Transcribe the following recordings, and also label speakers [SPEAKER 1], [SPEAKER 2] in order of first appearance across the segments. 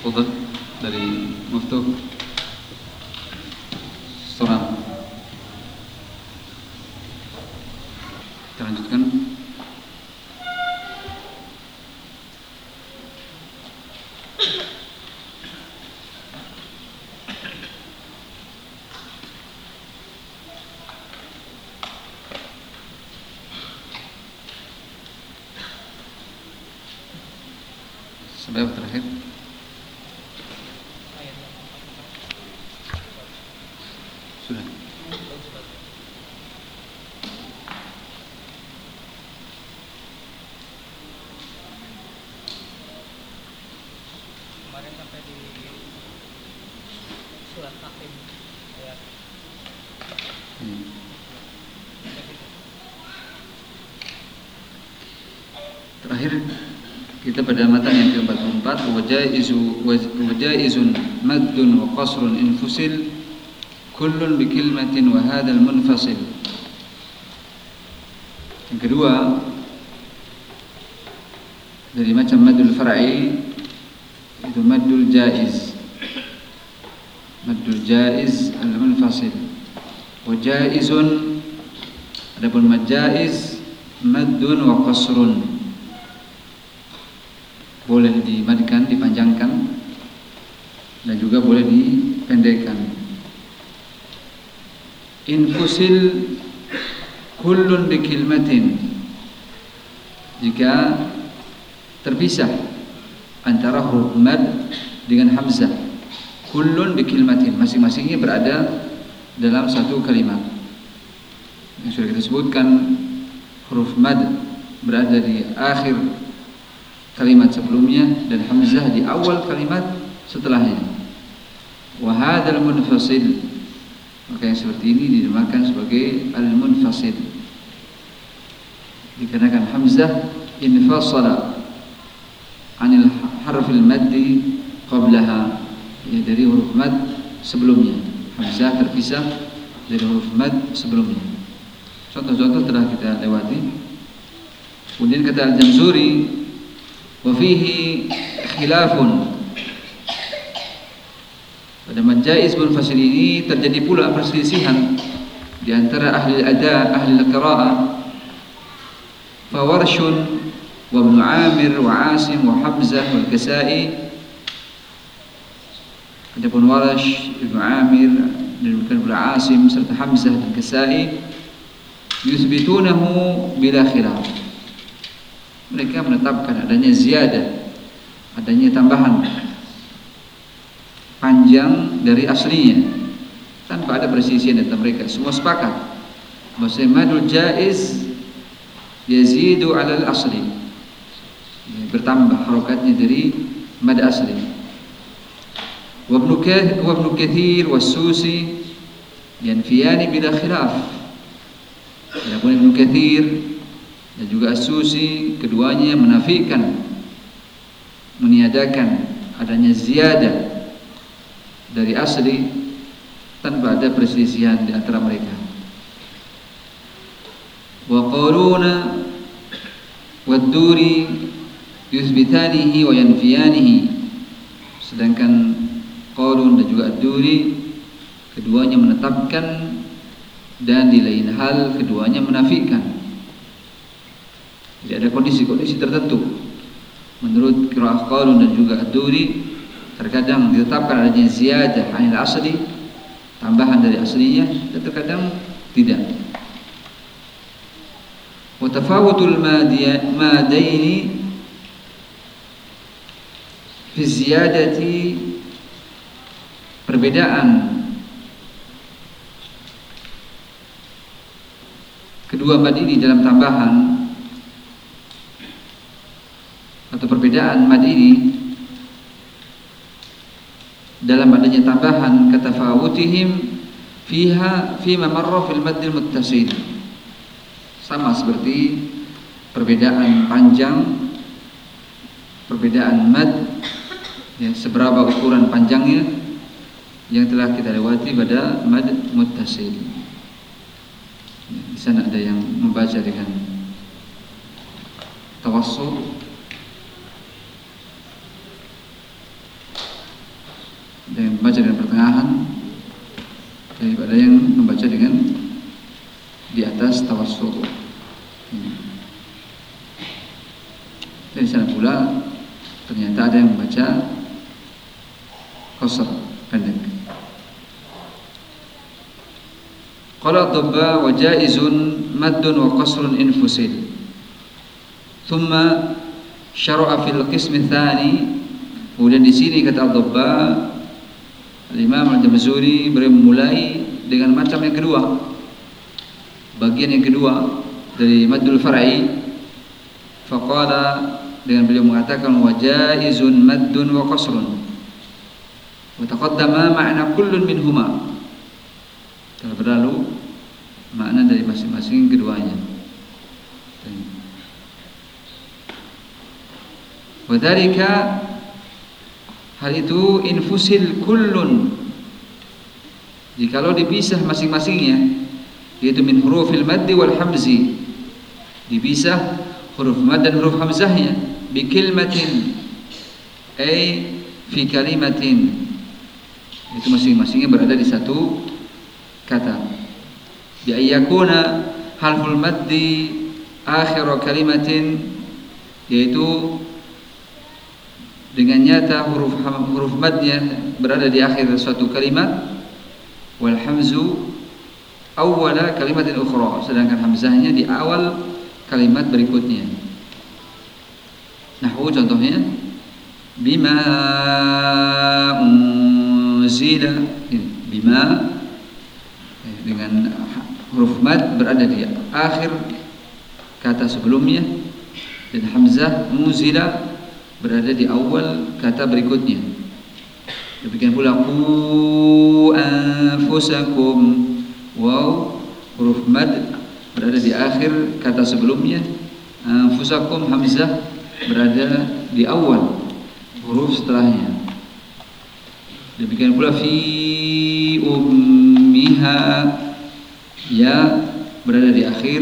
[SPEAKER 1] Fadal dari Muftuh Soran Kita lanjutkan Sampai apa terakhir? Sudah.
[SPEAKER 2] kemarin sampai di surat tahrim ayat
[SPEAKER 1] Hmm. Terakhir kita pada matan yang ke-44 wajaizu wajaizun maddun wa qasrun infusil kullun bi kalimatin wa hadzal munfasil. Kedua dari macam maddul far'i itu maddul jaiz. Maddul jaiz al-munfasil. Wa jaizun adapun mad jaiz maddun wa qasrun boleh dimadkan, dipanjangkan dan juga boleh dipendekkan. Infusil kullun bikilmatin jika terpisah antara huruf mad dengan hamzah kullun bikilmatin masing-masingnya berada dalam satu kalimat. Yang sudah kita sebutkan huruf mad berada di akhir kalimat sebelumnya dan hamzah di awal kalimat setelahnya. Wa hadzal munfasil maka yang seperti ini dinamakan sebagai al-munfasil. Dikarenakan hamzah infasala anil harfil maddi qablaha ya, dari huruf mad sebelumnya. Hamzah terpisah dari huruf mad sebelumnya. Contoh-contoh telah kita lewati. Kemudian kata Al-Jamzuri وفيه خلاف pada majais munfasil ini terjadi pula perselisihan di antara ahli ada ahli qiraah fawarshun wa ibn Amir wa Asim wa Hamzah wal Kasai adapun Warash Ibn Amir dan pula Asim serta Hamzah dan Kasai yuthbitunahu bila khilaf mereka menetapkan adanya ziyadah, adanya tambahan panjang dari aslinya tanpa ada persisian antara mereka. Semua sepakat bahwa madul jaiz yazidu ala al-asli. Bertambah harokatnya dari mad asli. Wa ibn Kathir wa Susi yanfiyani bila khilaf. Adapun Ibnu dan juga As-Susi keduanya menafikan meniadakan adanya ziyadah dari asli tanpa ada perselisihan di antara mereka. Wa qaruna wad-duri yuthbitanihi wa yanfiyanihi. Sedangkan Qarun dan juga Ad-Duri keduanya menetapkan dan di lain hal keduanya menafikan. Jadi ada kondisi-kondisi tertentu. Menurut Qiraah Qalun dan juga Ad-Duri terkadang ditetapkan adanya ziyadah anil asli, tambahan dari aslinya dan terkadang tidak. Wa tafawutul madaini fi ziyadati perbedaan kedua mad ini dalam tambahan atau perbedaan mad ini dalam adanya tambahan kata fawutihim fiha fima marra fil maddil muttasil. Sama seperti perbedaan panjang perbedaan mad ya, seberapa ukuran panjangnya yang telah kita lewati pada mad muttasil. Ya, di sana ada yang membaca dengan tawassul ada yang membaca dengan pertengahan daripada yang membaca dengan di atas tawassul. Hmm. dan di sana pula ternyata ada yang membaca qasr pendek. Qala dhabba wa jaizun maddun wa qasrun infusil Thumma syara'a fil qism tsani kemudian di sini kata Dhabba Imam Al-Jamzuri memulai dengan macam yang kedua. Bagian yang kedua dari maddul far'i. Faqala dengan beliau mengatakan wa jaizun maddun wa qasrun. Wa taqaddama ma'na kullun minhuma. Telah berlalu makna dari masing-masing keduanya. Wadhalika hal itu infusil kullun. Jikalau dipisah masing-masingnya yaitu min hurufil maddi wal hamzi. Dipisah huruf mad dan huruf hamzahnya bi kilmatin ay fi kalimatin. Itu masing-masingnya berada di satu kata. Bi ayyakuna harful maddi akhir kalimatin yaitu dengan nyata huruf huruf madnya berada di akhir suatu kalimat. Wal hamzu awwala kalimatin ukhra sedangkan hamzahnya di awal kalimat berikutnya. Nahwu contohnya bima unzila bima dengan huruf mad berada di akhir kata sebelumnya. Dan hamzah muzila berada di awal kata berikutnya. Demikian pula ku anfusakum waw huruf mad berada di akhir kata sebelumnya anfusakum hamzah berada di awal huruf setelahnya. Demikian pula fi ummiha ya berada di akhir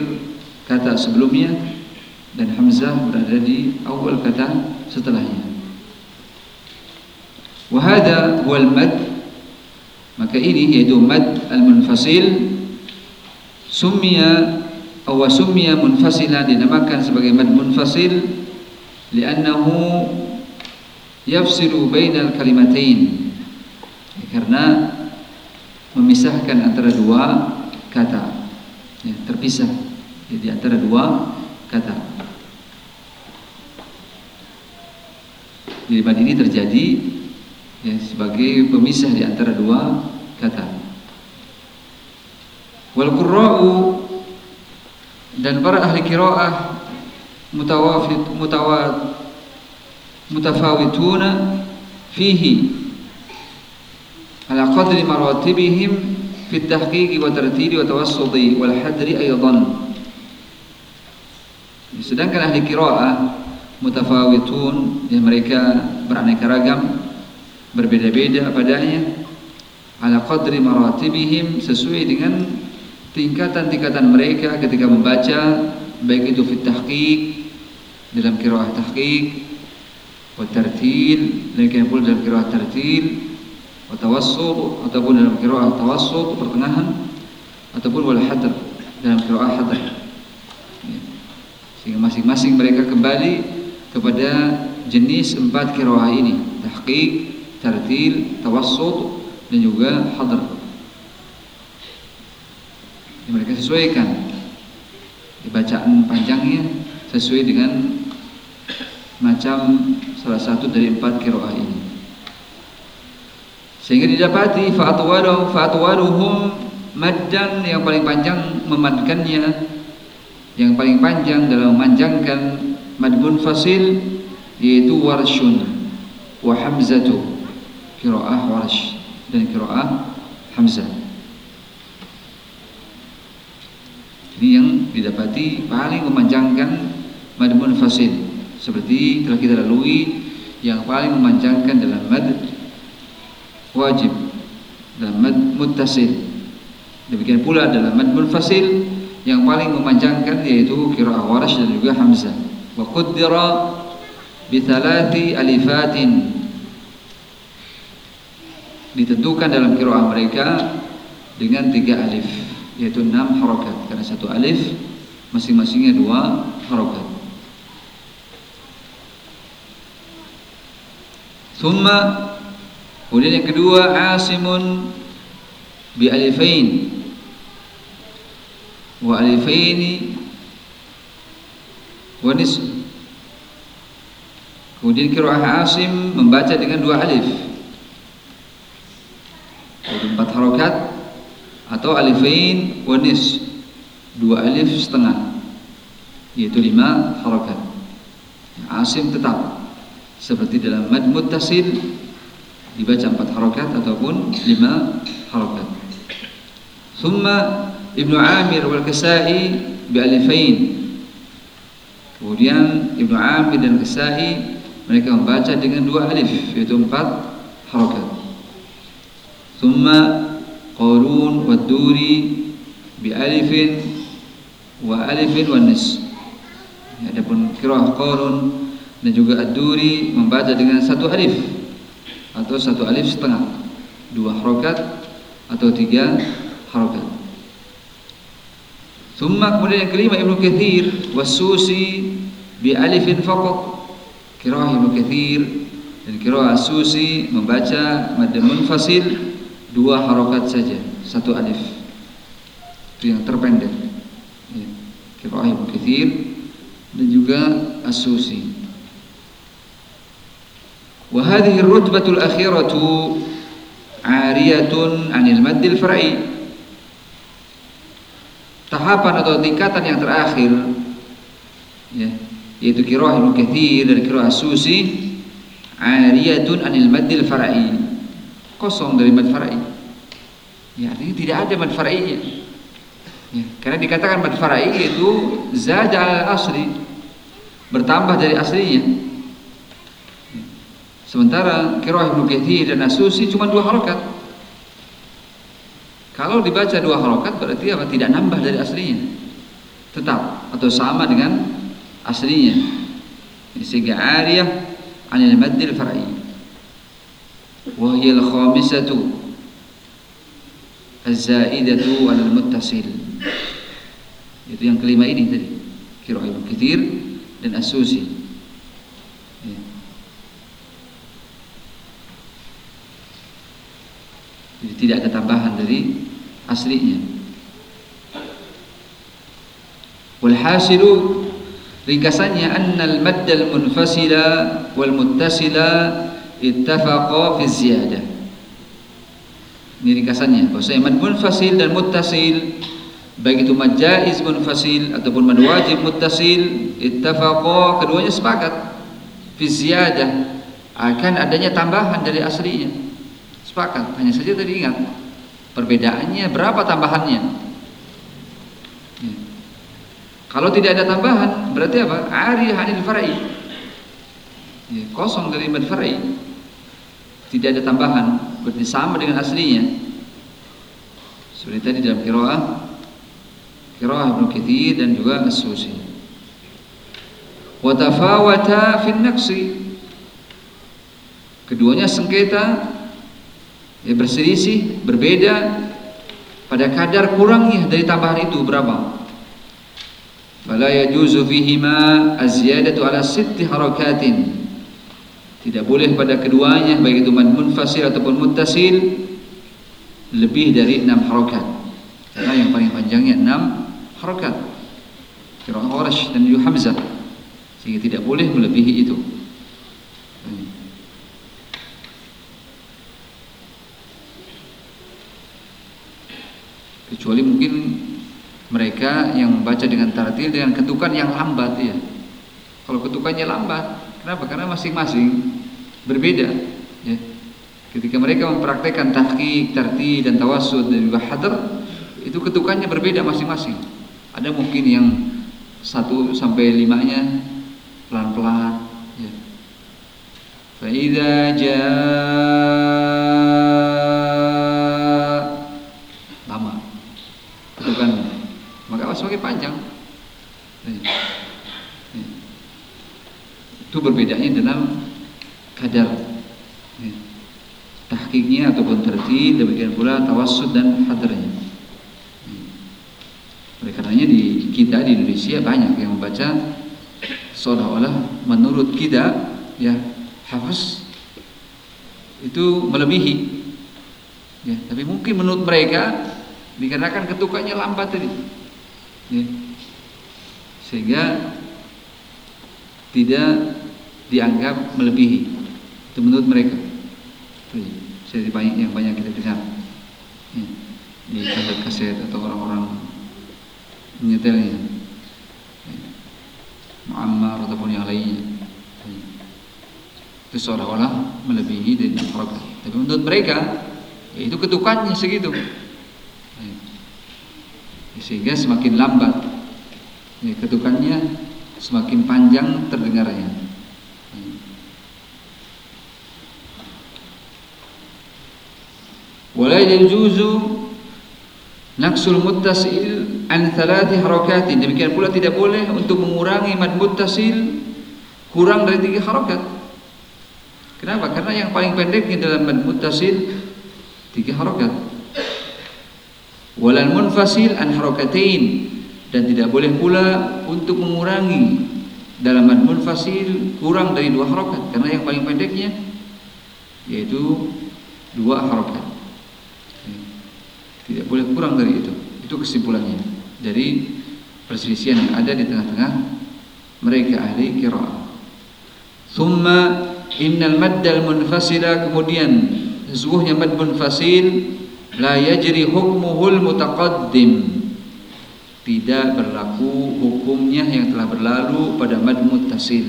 [SPEAKER 1] kata sebelumnya dan hamzah berada di awal kata setelahnya. Wahada wal mad maka ini yaitu mad al munfasil summiya atau summiya munfasilan dinamakan sebagai mad munfasil li'annahu yafsilu bainal kalimatain. Karena memisahkan antara dua kata. Ya, terpisah. Di antara dua kata jadi ini terjadi ya, sebagai pemisah di antara dua kata. Wal qurra'u dan para ahli qiraah mutawafit mutawat mutafawituna fihi ala qadri maratibihim fi tahqiqi wa tartili wa tawassudi wal hadri aydan. Sedangkan ahli qiraah mutafawitun yang mereka beraneka ragam berbeda-beda padanya ala qadri maratibihim sesuai dengan tingkatan-tingkatan mereka ketika membaca baik itu fit tahqiq dalam qiraah tahqiq wa tartil dan pula dalam qiraah tartil Watawassut ataupun dalam qiraah tawassut pertengahan ataupun wal hadr dalam qiraah hadr ya. sehingga masing-masing mereka kembali kepada jenis empat qiraah ini. Tahqiq tartil tawassut dan juga hadr yang mereka sesuaikan. Bacaan panjangnya sesuai dengan macam salah satu dari empat qiraah ini. Sehingga didapati fa'atwalu fa'atwaluhum maddan. Yang paling panjang memadkannya yang paling panjang dalam memanjangkan madbun fasil yaitu warshun wa hamzatu qiraah warsh dan qiraah hamzah. Ini yang didapati paling memanjangkan madbun fasil. Seperti telah kita lalui yang paling memanjangkan dalam mad wajib dalam mad muttasil. Demikian pula dalam mad munfasil yang paling memanjangkan yaitu qiraah warash dan juga hamzah qaddara bi thalathi alifatin ditentukan dalam kiroah mereka dengan tiga alif yaitu enam harokat karena satu alif masing-masingnya dua harokat. Thumma kemudian yang kedua asimun bi alifain wa alifaini wa nisf kemudian kiraah Asim membaca dengan dua alif empat harokat atau alifain wa nisf dua alif setengah yaitu lima harokat Asim tetap seperti dalam mad muttasil dibaca empat harokat ataupun lima harokat. Summa Ibnu Amir wal Kasai bi alifain. Kemudian Ibnu Amir dan Kasai mereka membaca dengan dua alif yaitu empat harokat. Summa Qarun wa Duri bi alifin wa alifin wa nis. Adapun kirah Qarun dan juga Ad-Duri membaca dengan satu alif atau satu alif setengah dua harokat atau tiga harokat Summa kemudian yang kelima Ibnu Katsir wasusi bi alifin faqat. Qiraah Ibnu Katsir dan qiraah Susi membaca mad munfasil dua harokat saja, satu alif. Itu yang terpendek. Ya. Qiraah Ibnu Katsir dan juga As-Susi. Wa hadhihi ar-rutbatul akhiratu 'ariyatun 'anil maddil far'i tahapan atau tingkatan yang terakhir ya, yaitu kirah Ibnu Katsir dan kirah Susi ariyatun anil maddil far'i kosong dari mad far'i ya artinya tidak ada mad far'inya ya, karena dikatakan mad far'i itu zada al asli bertambah dari aslinya. Sementara kirah Ibnu Katsir dan Asusi cuma dua harokat. Kalau dibaca dua harokat berarti apa? Tidak nambah dari aslinya. Tetap atau sama dengan aslinya. Sehingga ariyah anil maddil far'i. Wa hiya al-khamisatu az-zaidatu 'ala al-muttasil. Itu yang kelima ini tadi. Ibnu Katsir dan Asusi. Jadi tidak ada tambahan dari aslinya. Walhasilu ringkasannya annal maddal munfasila wal muttasila ittafaqa fi ziyadah. Ini ringkasannya. Bahwasanya mad munfasil dan muttasil baik itu mad jaiz munfasil ataupun mad wajib muttasil ittafaqa keduanya sepakat fi ziyadah akan adanya tambahan dari aslinya. Sepakat, hanya saja tadi ingat perbedaannya berapa tambahannya. Ya. Kalau tidak ada tambahan, berarti apa? Ari hanil farai. Ya, kosong dari mad farai. Tidak ada tambahan, berarti sama dengan aslinya. Seperti tadi dalam qiraah qiraah Ibnu Katsir dan juga As-Susi. Wa tafawata fi naqsi. Keduanya sengketa ya berselisih, berbeda pada kadar kurangnya dari tambahan itu berapa? Fala yajuzu fihima azyadatu ala sitti harakatin. Tidak boleh pada keduanya baik itu mad munfasil ataupun muttasil lebih dari enam harakat. Karena yang paling panjangnya enam harakat. Kira Quraisy dan juga Hamzah. Sehingga tidak boleh melebihi itu. Kecuali mungkin mereka yang membaca dengan tartil dengan ketukan yang lambat ya kalau ketukannya lambat kenapa? Karena masing-masing berbeda ya ketika mereka mempraktekkan tahqiq, tartil dan tawasud dan juga hadar itu ketukannya berbeda masing-masing. Ada mungkin yang satu sampai limanya pelan-pelan ya. Fa'idha semakin panjang. Itu berbedanya dalam kadar. Tahqiqnya ataupun tertib demikian pula tawassud dan hadranya. Oleh karenanya di kita di Indonesia banyak yang membaca seolah-olah menurut kita ya hafaz itu melebihi. Ya tapi mungkin menurut mereka dikarenakan ketukannya lambat tadi. Ya. sehingga tidak dianggap melebihi. Itu menurut mereka. Saya banyak yang banyak kita dengar. Ya. di kaset-kaset atau orang-orang menyetelnya. Muammar ataupun yang lainnya. Itu seolah-olah melebihi dari harokat tapi menurut mereka ya itu ketukannya segitu. ya, sehingga semakin lambat ya, ketukannya semakin panjang terdengarnya wala yajuzu Naksul muttasil an thalathi harakatin. Demikian pula tidak boleh untuk mengurangi mad muttasil kurang dari tiga harakat. Kenapa? Karena yang paling pendek di dalam mad muttasil tiga harakat. Walal munfasil an harakatain dan tidak boleh pula untuk mengurangi dalam mad munfasil kurang dari dua harakat karena yang paling pendeknya yaitu dua harakat. Tidak boleh kurang dari itu. Itu kesimpulannya. Dari perselisihan yang ada di tengah-tengah mereka ahli qiraah. Thumma innal maddal munfasila kemudian sesungguhnya mad munfasil la yajri hukmuhul mutaqaddim tidak berlaku hukumnya yang telah berlalu pada mad muttasil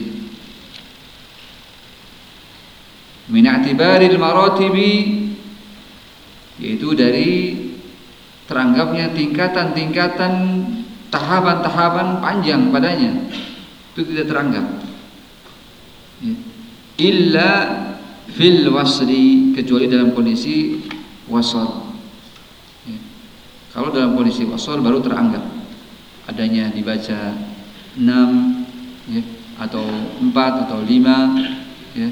[SPEAKER 1] min i'tibaril maratibi yaitu dari teranggapnya tingkatan-tingkatan tahapan-tahapan panjang padanya itu tidak teranggap ya. illa fil wasri kecuali dalam kondisi ya. Kalau dalam kondisi wasol baru teranggap adanya dibaca 6 ya, atau 4 atau 5 ya,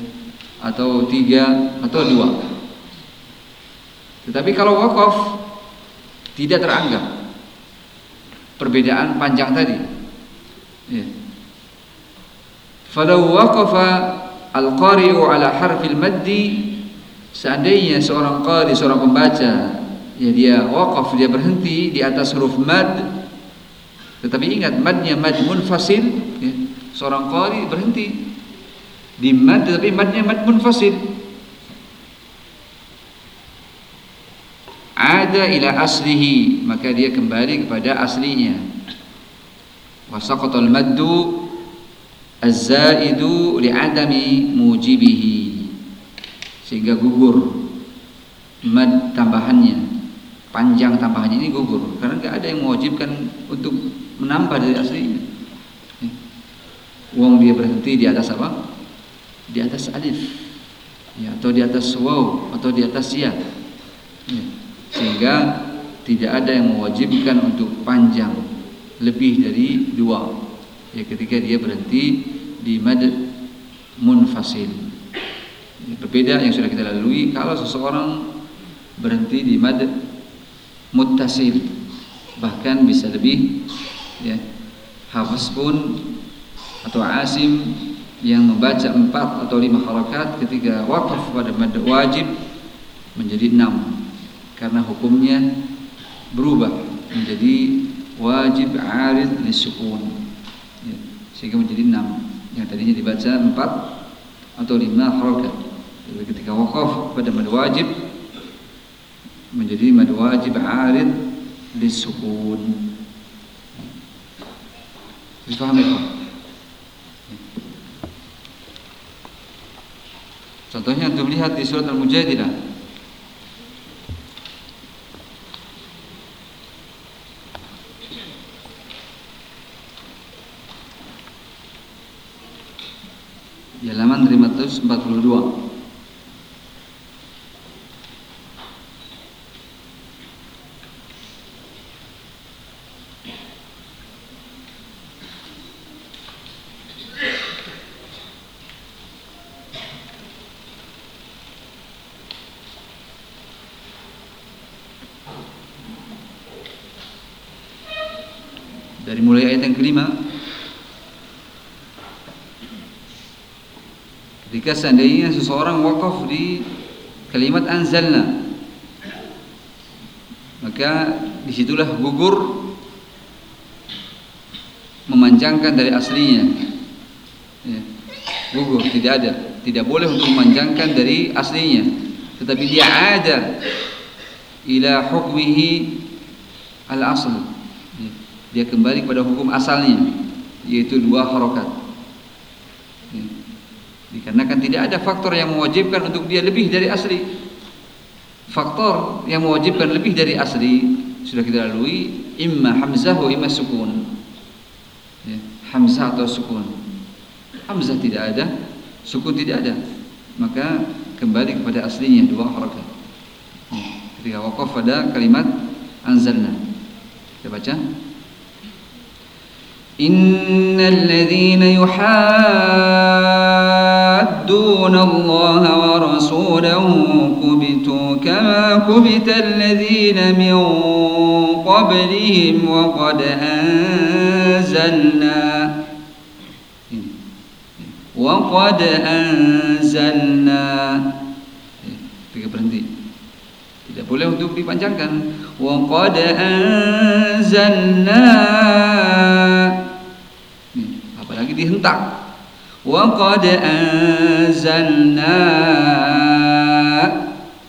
[SPEAKER 1] atau 3 atau 2 tetapi kalau wakaf tidak teranggap perbedaan panjang tadi. Ya. Falau waqafa al-qari'u ala harfil maddi seandainya seorang qari seorang pembaca ya dia waqaf dia berhenti di atas huruf mad. Tetapi ingat madnya mad munfasil ya. seorang qari berhenti di mad tetapi madnya mad munfasil. Ada ila aslihi maka dia kembali kepada aslinya. Wasaqatul maddu az-zaidu li'adami mujibihi. Sehingga gugur mad tambahannya panjang tambahannya ini gugur. Karena tidak ada yang mewajibkan untuk menambah dari aslinya uang dia berhenti di atas apa? Di atas alif. Ya atau di atas waw atau di atas ya, ya sehingga tidak ada yang mewajibkan untuk panjang. Lebih dari dua. Ya ketika dia berhenti di mad munfasil. Berbeda yang sudah kita lalui kalau seseorang berhenti di mad muttasil. Bahkan bisa lebih ya. Hafaz pun atau asim yang membaca empat atau lima harakat ketika wakaf pada mad wajib menjadi enam. Karena hukumnya berubah menjadi wajib arid lisukun ya, sehingga menjadi enam. Yang tadinya dibaca empat atau lima harokat ketika wakaf pada mad wajib menjadi mad wajib arid lisukun Difahami ya? Contohnya untuk melihat di surat Al-Mujadilah. Di halaman 542 dari mulai ayat yang kelima. Ketika seandainya seseorang wakaf di kalimat anzalna maka di situlah gugur memanjangkan dari aslinya. Ya, gugur tidak ada tidak boleh untuk memanjangkan dari aslinya. Tetapi dia ada ila hukmihi al asl ya, dia kembali kepada hukum asalnya yaitu dua harokat. Ya. dikarenakan tidak ada faktor yang mewajibkan untuk dia lebih dari asli. Faktor yang mewajibkan lebih dari asli sudah kita lalui imma hamzah wa imma sukun. Ya, hamzah atau sukun. Hamzah tidak ada sukun tidak ada. Maka kembali kepada aslinya dua harakat ketika wakaf pada kalimat anzalna. Kita baca إن الذين يحادون الله ورسوله كبتوا كما كبت الذين من قبلهم وقد أنزلنا وقد أنزلنا tidak boleh untuk dipanjangkan. وقد أنزلنا dihentak. Wa qad anzalna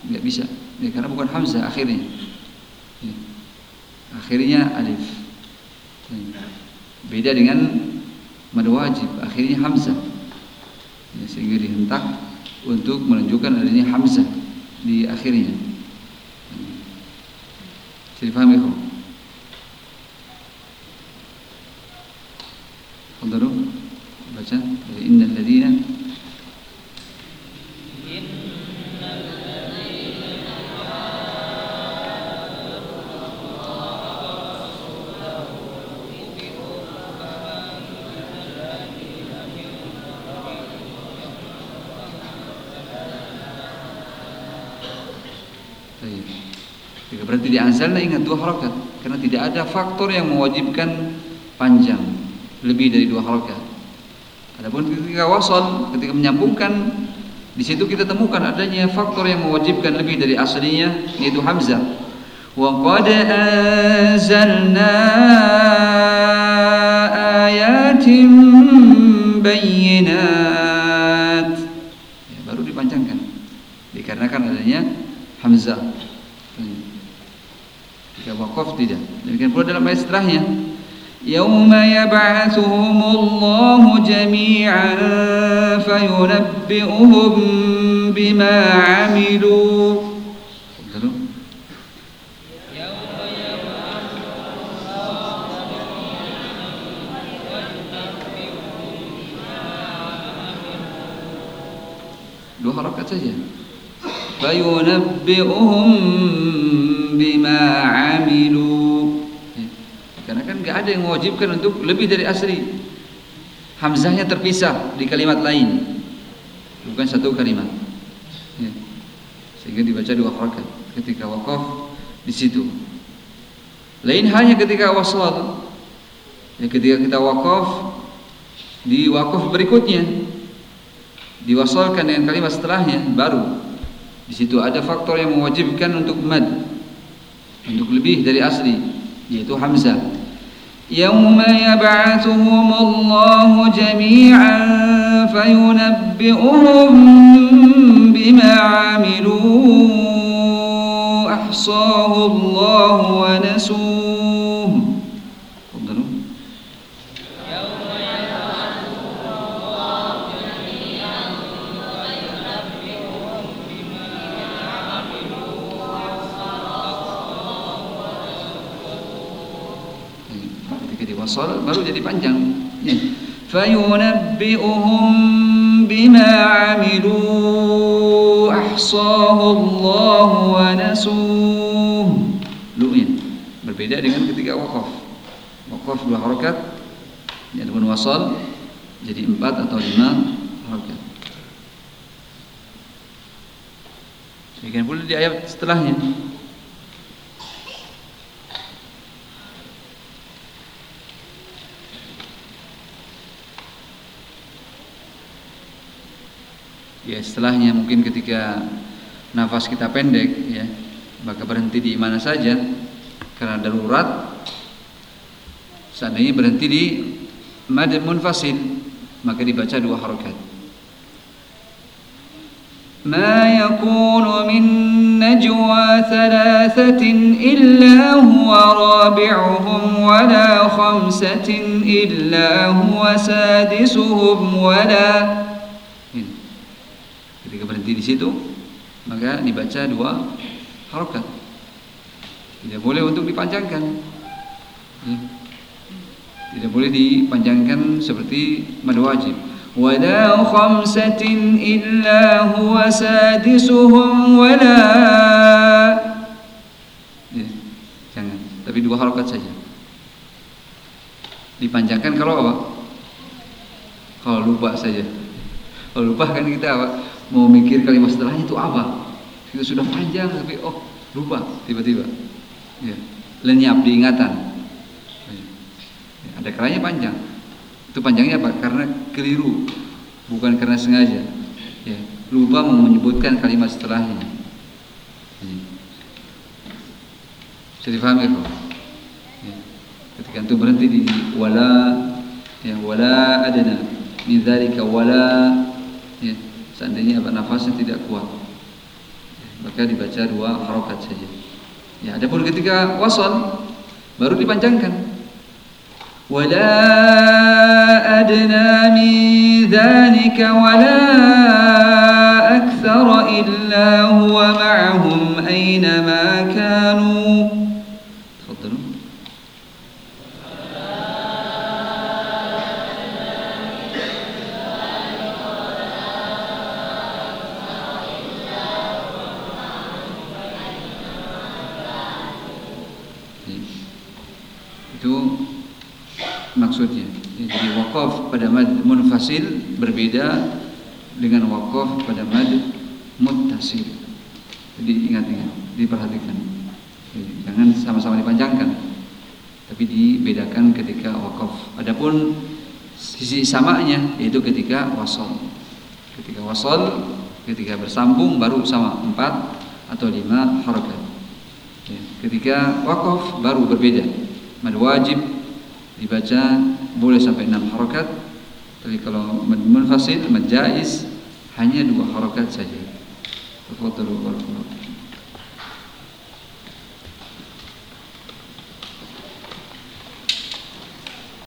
[SPEAKER 1] Enggak bisa. Ya, karena bukan hamzah akhirnya. Ya. Akhirnya alif. Beda dengan mad wajib. Akhirnya hamzah. Ya, sehingga dihentak untuk menunjukkan adanya hamzah di akhirnya. Jadi paham ya, innal berhenti di anzalna ingat dua harakat. Karena tidak ada faktor yang mewajibkan panjang. Lebih dari dua harakat. Adapun ketika wasal ketika menyambungkan di situ kita temukan adanya faktor yang mewajibkan lebih dari aslinya yaitu hamzah. Wa qad anzalna ayatin. Ya, baru dipanjangkan. Dikarenakan adanya hamzah. Jika wakaf tidak. Demikian pula dalam ayat setelahnya. Yauma yab'atsuhumullahu jami'an fayunabbi'uhum bima 'amilu. Betul? Dua harakat saja. Fayunabbi'uhum bima ada yang mewajibkan untuk lebih dari asli. Hamzahnya terpisah di kalimat lain. Bukan satu kalimat. Ya. Sehingga dibaca dua harakat ketika wakaf di situ. Lain hanya ketika wasal. Ya, ketika kita wakaf di wakaf berikutnya diwasalkan dengan kalimat setelahnya baru di situ ada faktor yang mewajibkan untuk mad untuk lebih dari asli yaitu hamzah يوم يبعثهم الله جميعا فينبئهم بما عملوا. أحصاه الله ونسوه. تفضلوا. يوم يبعثهم الله جميعا فينبئهم بما عملوا أحصاه الله ونسوه ketika diwasal baru jadi panjang. Fayunabbi'uhum bima 'amilu ahsahu Allah wa nasuh. Lu ya berbeda dengan ketika wakaf wakaf dua harakat ya adapun wasal jadi empat atau lima harakat demikian pula di ayat setelahnya Ya setelahnya mungkin ketika nafas kita pendek ya maka berhenti di mana saja karena darurat seandainya berhenti di mad munfasil maka dibaca dua harokat
[SPEAKER 3] ما يكون من نجوى ثلاثة إلا هو رابعهم ولا خمسة إلا هو سادسهم ولا
[SPEAKER 1] Ini. Ketika berhenti di situ, maka dibaca dua harokat. Tidak boleh untuk dipanjangkan. Ya. Tidak boleh dipanjangkan seperti mad wajib.
[SPEAKER 3] ولا خمسة إلا هو سادسهم ولا
[SPEAKER 1] Ya. Jangan. Tapi dua harokat saja. Dipanjangkan kalau apa? Kalau lupa saja. Kalau lupa kan kita apa? Mau mikir kalimat setelahnya itu apa? Kita sudah panjang tapi oh lupa tiba-tiba. Ya. Lenyap diingatan. Ya. Ada kalanya panjang. Itu panjangnya apa? Karena keliru, bukan karena sengaja. Ya. Lupa mau menyebutkan kalimat setelahnya. Ya. Bisa difahami? Ya. Ketika itu berhenti di wala ya wala adana min dzalika wala ya seandainya nafasnya tidak kuat maka dibaca dua harokat saja. Ya adapun ketika wason baru dipanjangkan.
[SPEAKER 3] Wala adna min ولا wala aktsara
[SPEAKER 1] illa huwa itu maksudnya. Ya, jadi wakaf pada mad munfasil berbeda dengan wakaf pada mad muttasil. Jadi ingat-ingat diperhatikan. Jadi, jangan sama-sama dipanjangkan tapi dibedakan ketika wakaf adapun sisi samanya yaitu ketika wasol ketika wasol ketika bersambung baru sama empat atau lima harakat. Ya, ketika wakaf baru berbeda mad wajib dibaca boleh sampai enam harakat tapi kalau munfasil mad jaiz hanya dua harakat saja. Tafadhalu